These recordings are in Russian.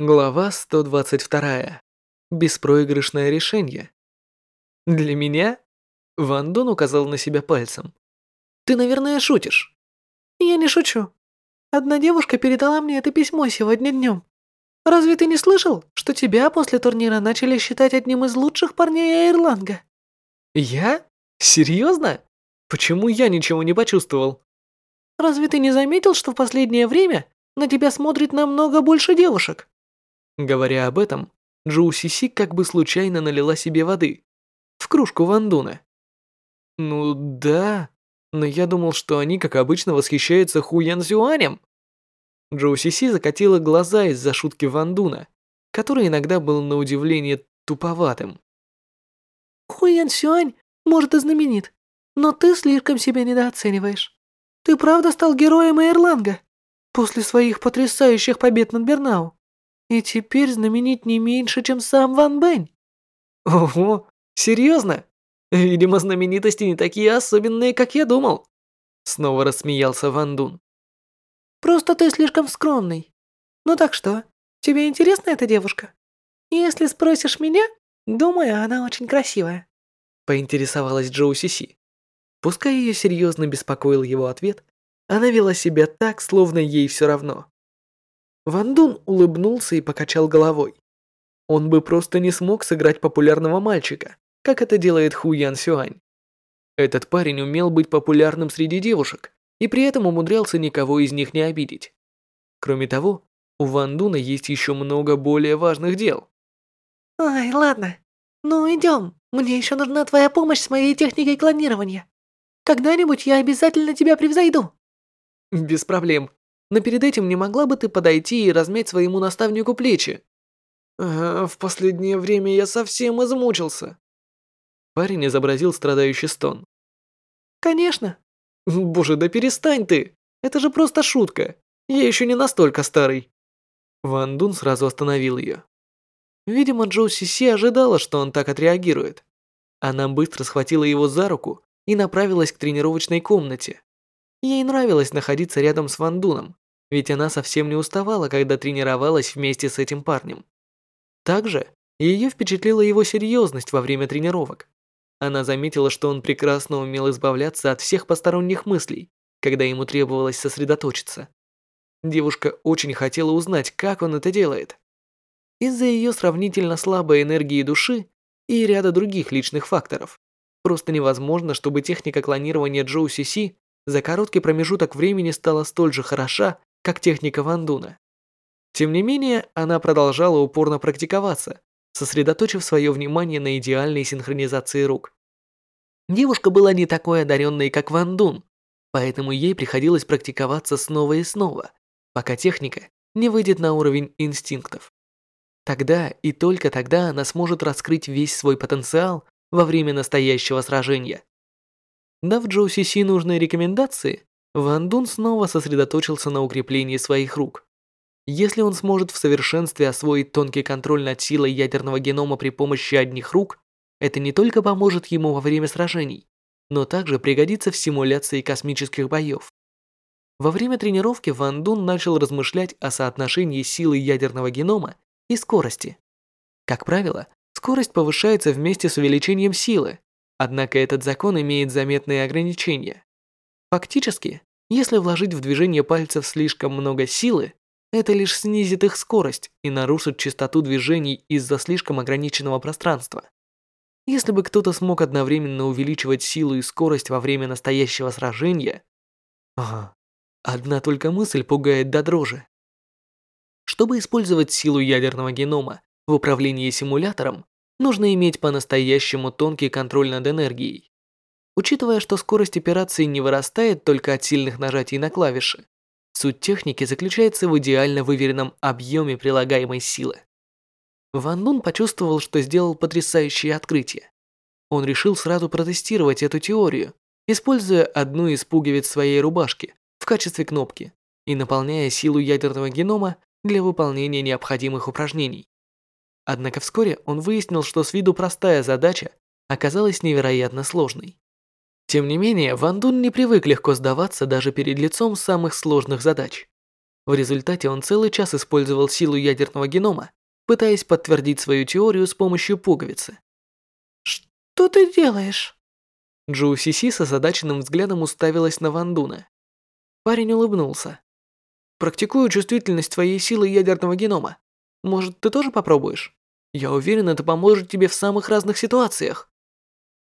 Глава 122. Беспроигрышное решение. Для меня? Ван Дун указал на себя пальцем. Ты, наверное, шутишь. Я не шучу. Одна девушка передала мне это письмо сегодня днем. Разве ты не слышал, что тебя после турнира начали считать одним из лучших парней Эйрланга? Я? Серьезно? Почему я ничего не почувствовал? Разве ты не заметил, что в последнее время на тебя смотрит намного больше девушек? Говоря об этом, Джоу Сиси как бы случайно налила себе воды в кружку Вандуна. Ну да, но я думал, что они, как обычно, восхищаются Ху Ян Зюанем. Джоу Сиси закатила глаза из-за шутки Вандуна, который иногда был на удивление туповатым. Ху Ян Сюань, может, и знаменит, но ты слишком себя недооцениваешь. Ты правда стал героем Эйрланга после своих потрясающих побед над Бернау. И теперь знаменит не меньше, чем сам Ван Бэнь. Ого, серьезно? Видимо, знаменитости не такие особенные, как я думал. Снова рассмеялся Ван Дун. Просто ты слишком скромный. Ну так что, тебе интересна эта девушка? Если спросишь меня, думаю, она очень красивая. Поинтересовалась Джоу Сиси. Пускай ее серьезно беспокоил его ответ, она вела себя так, словно ей все равно. Ван Дун улыбнулся и покачал головой. Он бы просто не смог сыграть популярного мальчика, как это делает Ху Ян Сюань. Этот парень умел быть популярным среди девушек и при этом умудрялся никого из них не обидеть. Кроме того, у Ван Дуна есть еще много более важных дел. Ай, ладно. Ну, идем. Мне еще нужна твоя помощь с моей техникой клонирования. Когда-нибудь я обязательно тебя превзойду. Без проблем но перед этим не могла бы ты подойти и размять своему наставнику плечи? В последнее время я совсем измучился. Парень изобразил страдающий стон. Конечно. Боже, да перестань ты. Это же просто шутка. Я еще не настолько старый. Ван Дун сразу остановил ее. Видимо, Джоу Сиси ожидала, что он так отреагирует. Она быстро схватила его за руку и направилась к тренировочной комнате. Ей нравилось находиться рядом с Ван Дуном, ведь она совсем не уставала, когда тренировалась вместе с этим парнем. Также ее впечатлила его серьезность во время тренировок. Она заметила, что он прекрасно умел избавляться от всех посторонних мыслей, когда ему требовалось сосредоточиться. Девушка очень хотела узнать, как он это делает. Из-за ее сравнительно слабой энергии души и ряда других личных факторов, просто невозможно, чтобы техника клонирования Джоу Си за короткий промежуток времени стала столь же хороша, как техника Вандуна. Тем не менее, она продолжала упорно практиковаться, сосредоточив свое внимание на идеальной синхронизации рук. Девушка была не такой одаренной, как Вандун, поэтому ей приходилось практиковаться снова и снова, пока техника не выйдет на уровень инстинктов. Тогда и только тогда она сможет раскрыть весь свой потенциал во время настоящего сражения. Дав Джоу Си нужные рекомендации, Ван Дун снова сосредоточился на укреплении своих рук. Если он сможет в совершенстве освоить тонкий контроль над силой ядерного генома при помощи одних рук, это не только поможет ему во время сражений, но также пригодится в симуляции космических боев. Во время тренировки Ван Дун начал размышлять о соотношении силы ядерного генома и скорости. Как правило, скорость повышается вместе с увеличением силы, однако этот закон имеет заметные ограничения. Фактически, если вложить в движение пальцев слишком много силы, это лишь снизит их скорость и нарушит частоту движений из-за слишком ограниченного пространства. Если бы кто-то смог одновременно увеличивать силу и скорость во время настоящего сражения... Ага, одна только мысль пугает до дрожи. Чтобы использовать силу ядерного генома в управлении симулятором, нужно иметь по-настоящему тонкий контроль над энергией. Учитывая, что скорость операции не вырастает только от сильных нажатий на клавиши, суть техники заключается в идеально выверенном объеме прилагаемой силы. Ван Дун почувствовал, что сделал потрясающее открытие. Он решил сразу протестировать эту теорию, используя одну из пуговиц своей рубашки в качестве кнопки и наполняя силу ядерного генома для выполнения необходимых упражнений. Однако вскоре он выяснил, что с виду простая задача оказалась невероятно сложной. Тем не менее, Ван Дун не привык легко сдаваться даже перед лицом самых сложных задач. В результате он целый час использовал силу ядерного генома, пытаясь подтвердить свою теорию с помощью пуговицы. «Что ты делаешь?» Джоу Сиси с озадаченным взглядом уставилась на Вандуна. Парень улыбнулся. «Практикую чувствительность твоей силы ядерного генома. Может, ты тоже попробуешь? Я уверен, это поможет тебе в самых разных ситуациях».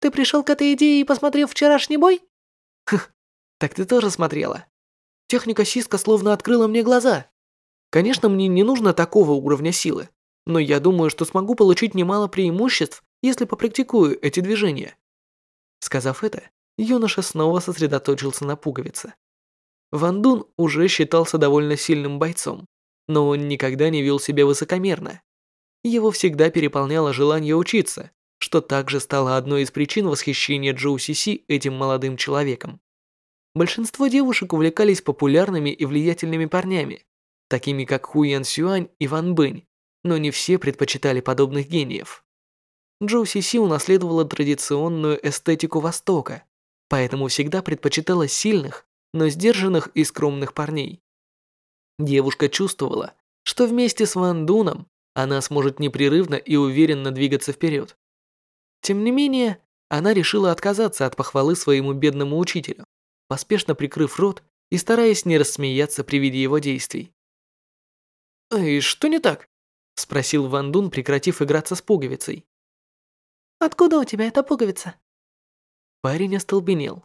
«Ты пришел к этой идее, посмотрев вчерашний бой?» «Хх, так ты тоже смотрела. Техника Сиска словно открыла мне глаза. Конечно, мне не нужно такого уровня силы, но я думаю, что смогу получить немало преимуществ, если попрактикую эти движения. Сказав это, юноша снова сосредоточился на пуговице. Ван Дун уже считался довольно сильным бойцом, но он никогда не вел себя высокомерно. Его всегда переполняло желание учиться, что также стало одной из причин восхищения Джоу Си Си этим молодым человеком. Большинство девушек увлекались популярными и влиятельными парнями, такими как Ху Ян Сюань и Ван Бэнь, но не все предпочитали подобных гениев. Джоу Си Си унаследовала традиционную эстетику Востока, поэтому всегда предпочитала сильных, но сдержанных и скромных парней. Девушка чувствовала, что вместе с Ван Дуном она сможет непрерывно и уверенно двигаться вперед. Тем не менее, она решила отказаться от похвалы своему бедному учителю, поспешно прикрыв рот и стараясь не рассмеяться при виде его действий. «Эй, что не так?» – спросил Ван Дун, прекратив играться с пуговицей. Откуда у тебя эта пуговица?» Парень остолбенел.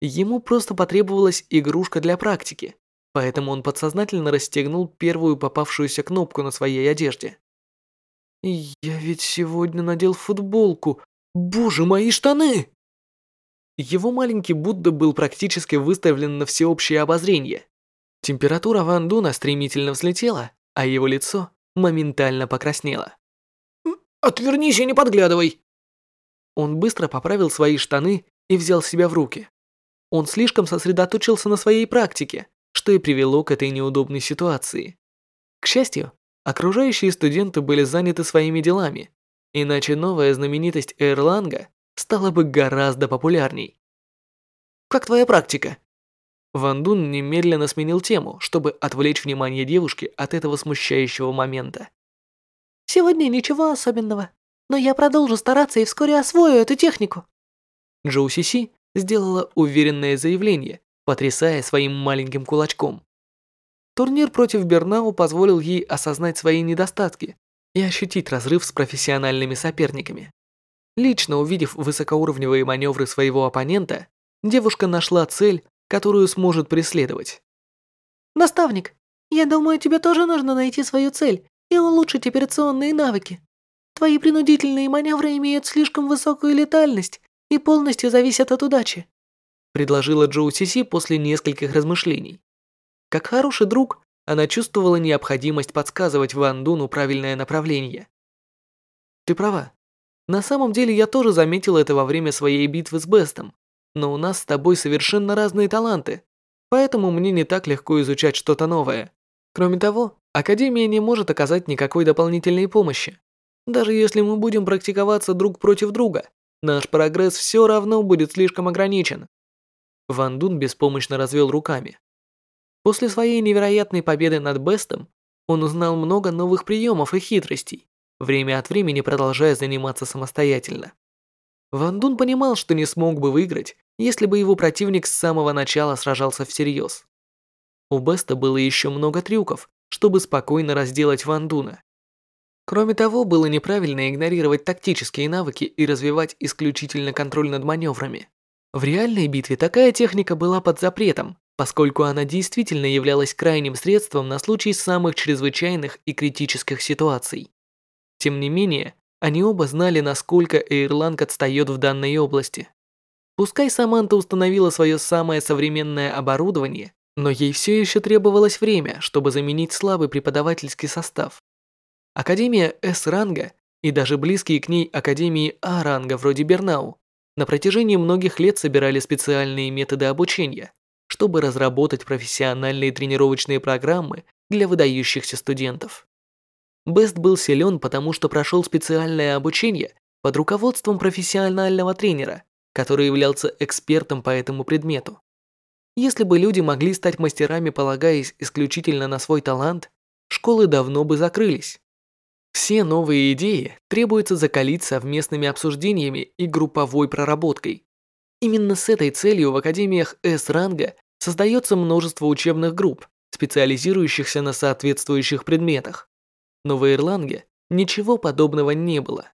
Ему просто потребовалась игрушка для практики, поэтому он подсознательно расстегнул первую попавшуюся кнопку на своей одежде. «Я ведь сегодня надел футболку. Боже, мои штаны!» Его маленький Будда был практически выставлен на всеобщее обозрение. Температура Ван Дуна стремительно взлетела, а его лицо моментально покраснело. «Отвернись и не подглядывай!» Он быстро поправил свои штаны и взял себя в руки. Он слишком сосредоточился на своей практике, что и привело к этой неудобной ситуации. К счастью, окружающие студенты были заняты своими делами, иначе новая знаменитость Эрланга стала бы гораздо популярней. «Как твоя практика?» Ван Дун немедленно сменил тему, чтобы отвлечь внимание девушки от этого смущающего момента. «Сегодня ничего особенного но я продолжу стараться и вскоре освою эту технику». Джоу Сиси сделала уверенное заявление, потрясая своим маленьким кулачком. Турнир против Бернау позволил ей осознать свои недостатки и ощутить разрыв с профессиональными соперниками. Лично увидев высокоуровневые маневры своего оппонента, девушка нашла цель, которую сможет преследовать. «Наставник, я думаю, тебе тоже нужно найти свою цель и улучшить операционные навыки. Твои принудительные маневры имеют слишком высокую летальность и полностью зависят от удачи», предложила Джоу Сиси после нескольких размышлений. Как хороший друг, она чувствовала необходимость подсказывать Ван Дуну правильное направление. «Ты права. На самом деле я тоже заметил это во время своей битвы с Бестом, но у нас с тобой совершенно разные таланты, поэтому мне не так легко изучать что-то новое. Кроме того, Академия не может оказать никакой дополнительной помощи. Даже если мы будем практиковаться друг против друга, наш прогресс все равно будет слишком ограничен. Ван Дун беспомощно развел руками. После своей невероятной победы над Бестом, он узнал много новых приемов и хитростей, время от времени продолжая заниматься самостоятельно. Ван Дун понимал, что не смог бы выиграть, если бы его противник с самого начала сражался всерьез. У Беста было еще много трюков, чтобы спокойно разделать Ван Дуна. Кроме того, было неправильно игнорировать тактические навыки и развивать исключительно контроль над маневрами. В реальной битве такая техника была под запретом, поскольку она действительно являлась крайним средством на случай самых чрезвычайных и критических ситуаций. Тем не менее, они оба знали, насколько Эйрланг отстает в данной области. Пускай Саманта установила свое самое современное оборудование, но ей все еще требовалось время, чтобы заменить слабый преподавательский состав. Академия С-ранга и даже близкие к ней Академии А-ранга вроде Бернау на протяжении многих лет собирали специальные методы обучения, чтобы разработать профессиональные тренировочные программы для выдающихся студентов. Бест был силен, потому что прошел специальное обучение под руководством профессионального тренера, который являлся экспертом по этому предмету. Если бы люди могли стать мастерами, полагаясь исключительно на свой талант, школы давно бы закрылись. Все новые идеи требуется закалить совместными обсуждениями и групповой проработкой. Именно с этой целью в академиях С-ранга создается множество учебных групп, специализирующихся на соответствующих предметах. Но в Ирланге ничего подобного не было.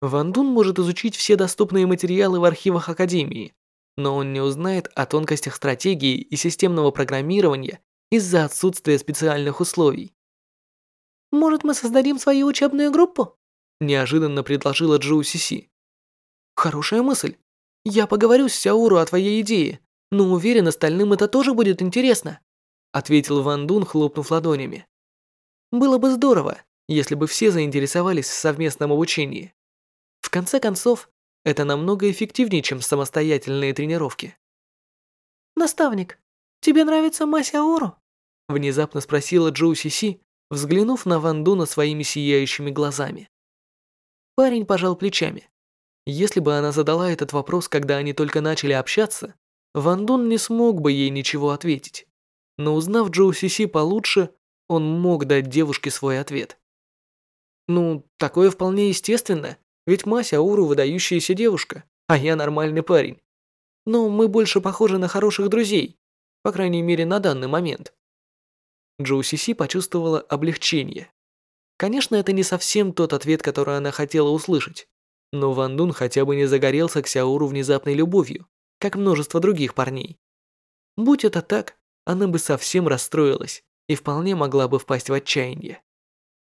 Ван Дун может изучить все доступные материалы в архивах Академии, но он не узнает о тонкостях стратегии и системного программирования из-за отсутствия специальных условий. «Может, мы создадим свою учебную группу?» неожиданно предложила Джоу Сиси. «Хорошая мысль. Я поговорю с Сяуру о твоей идее, но уверен, остальным это тоже будет интересно», ответил Ван Дун, хлопнув ладонями. «Было бы здорово, если бы все заинтересовались в совместном обучении. В конце концов, это намного эффективнее, чем самостоятельные тренировки. «Наставник, тебе нравится Масяору?» Внезапно спросила Джоу Си, взглянув на Ван Дуна своими сияющими глазами. Парень пожал плечами. Если бы она задала этот вопрос, когда они только начали общаться, Ван Дун не смог бы ей ничего ответить. Но узнав Джоу Си получше, он мог дать девушке свой ответ. Ну, такое вполне естественно, ведь Мася Уру выдающаяся девушка, а я нормальный парень. Но мы больше похожи на хороших друзей, по крайней мере на данный момент. Джоу Сиси почувствовала облегчение. Конечно, это не совсем тот ответ, который она хотела услышать, но Ван Дун хотя бы не загорелся к Сяуру внезапной любовью, как множество других парней. Будь это так, она бы совсем расстроилась и вполне могла бы впасть в отчаяние.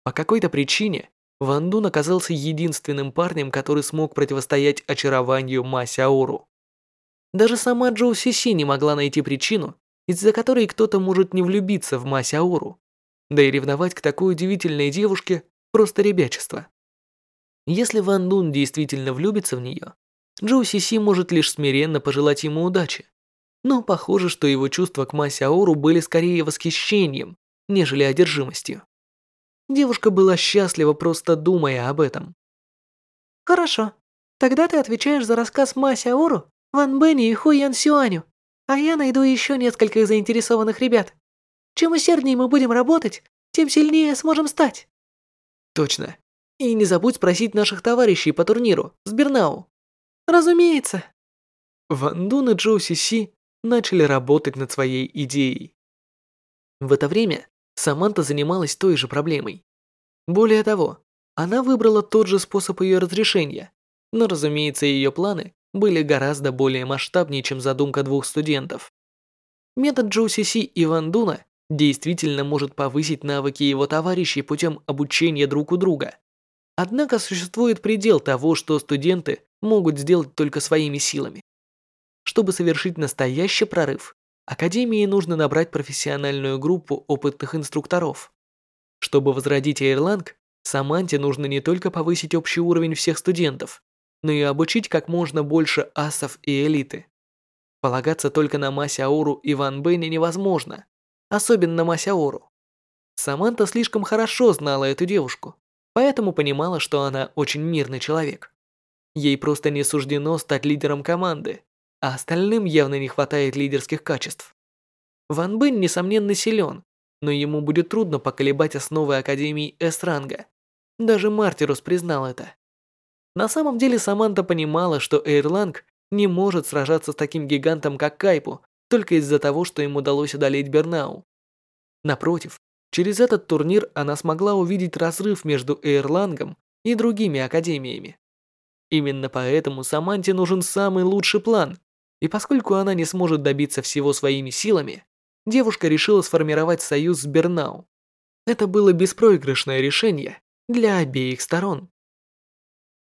По какой-то причине Ван Дун оказался единственным парнем, который смог противостоять очарованию Ма Сяору. Даже сама Джоу Сиси не могла найти причину, из-за которой кто-то может не влюбиться в Ма Сяору. Да и ревновать к такой удивительной девушке – просто ребячество. Если Ван Дун действительно влюбится в нее, Джоу Сиси может лишь смиренно пожелать ему удачи. Но похоже, что его чувства к Ма Сяору были скорее восхищением, нежели одержимостью. Девушка была счастлива, просто думая об этом. «Хорошо. Тогда ты отвечаешь за рассказ Мася Ауру, Ван Бенни и Ху Ян Сюаню, а я найду еще нескольких заинтересованных ребят. Чем усерднее мы будем работать, тем сильнее сможем стать». «Точно. И не забудь спросить наших товарищей по турниру с Бернау». «Разумеется». Ван Дун и Джоу Си Си начали работать над своей идеей. В это время Саманта занималась той же проблемой. Более того, она выбрала тот же способ ее разрешения, но, разумеется, ее планы были гораздо более масштабнее, чем задумка двух студентов. Метод Джоу Си и Ван Дуна действительно может повысить навыки его товарищей путем обучения друг у друга. Однако существует предел того, что студенты могут сделать только своими силами. Чтобы совершить настоящий прорыв, Академии нужно набрать профессиональную группу опытных инструкторов. Чтобы возродить Эйрланг, Саманте нужно не только повысить общий уровень всех студентов, но и обучить как можно больше асов и элиты. Полагаться только на Масяору и Ван Бэне невозможно, особенно Масяору. Саманта слишком хорошо знала эту девушку, поэтому понимала, что она очень мирный человек. Ей просто не суждено стать лидером команды, а остальным явно не хватает лидерских качеств. Ван Бен, несомненно, силен, но ему будет трудно поколебать основы Академии С-ранга. Даже Мартирус признал это. На самом деле Саманта понимала, что Эйрланг не может сражаться с таким гигантом, как Кайпу, только из-за того, что им удалось одолеть Бернау. Напротив, через этот турнир она смогла увидеть разрыв между Эйрлангом и другими академиями. Именно поэтому Саманте нужен самый лучший план, и поскольку она не сможет добиться всего своими силами, девушка решила сформировать союз с Бернау. Это было беспроигрышное решение для обеих сторон.